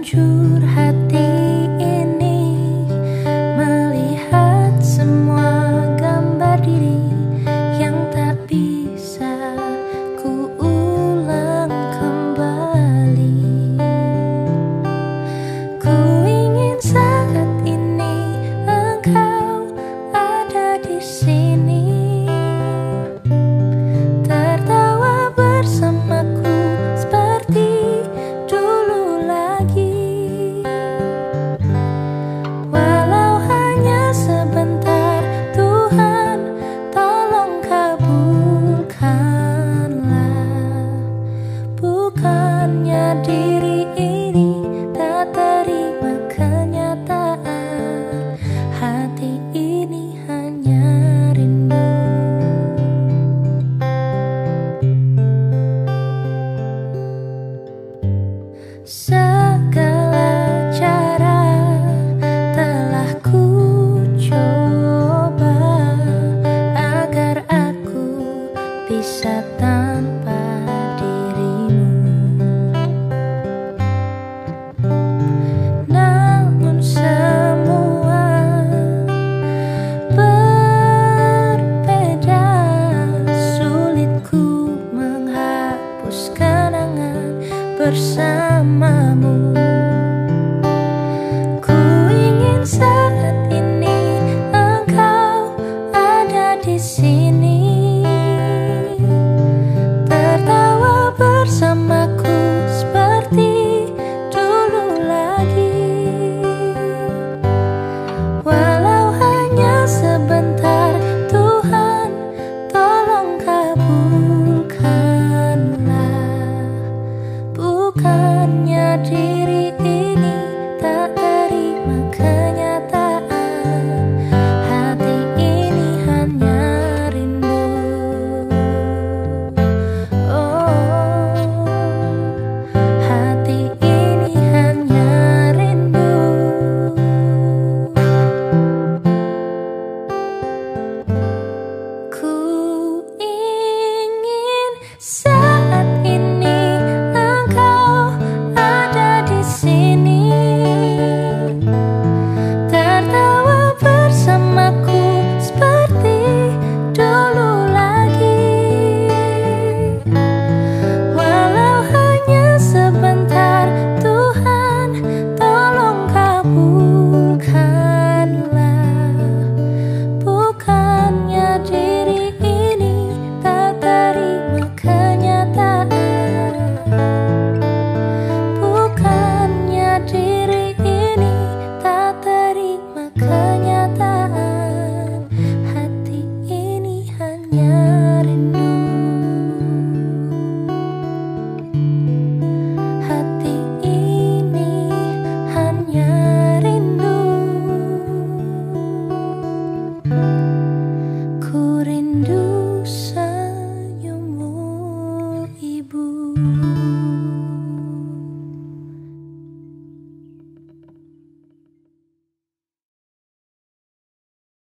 ranjo diri ini tak terima kenyataan. Hati ini hanya rindu. Sa Bersamamu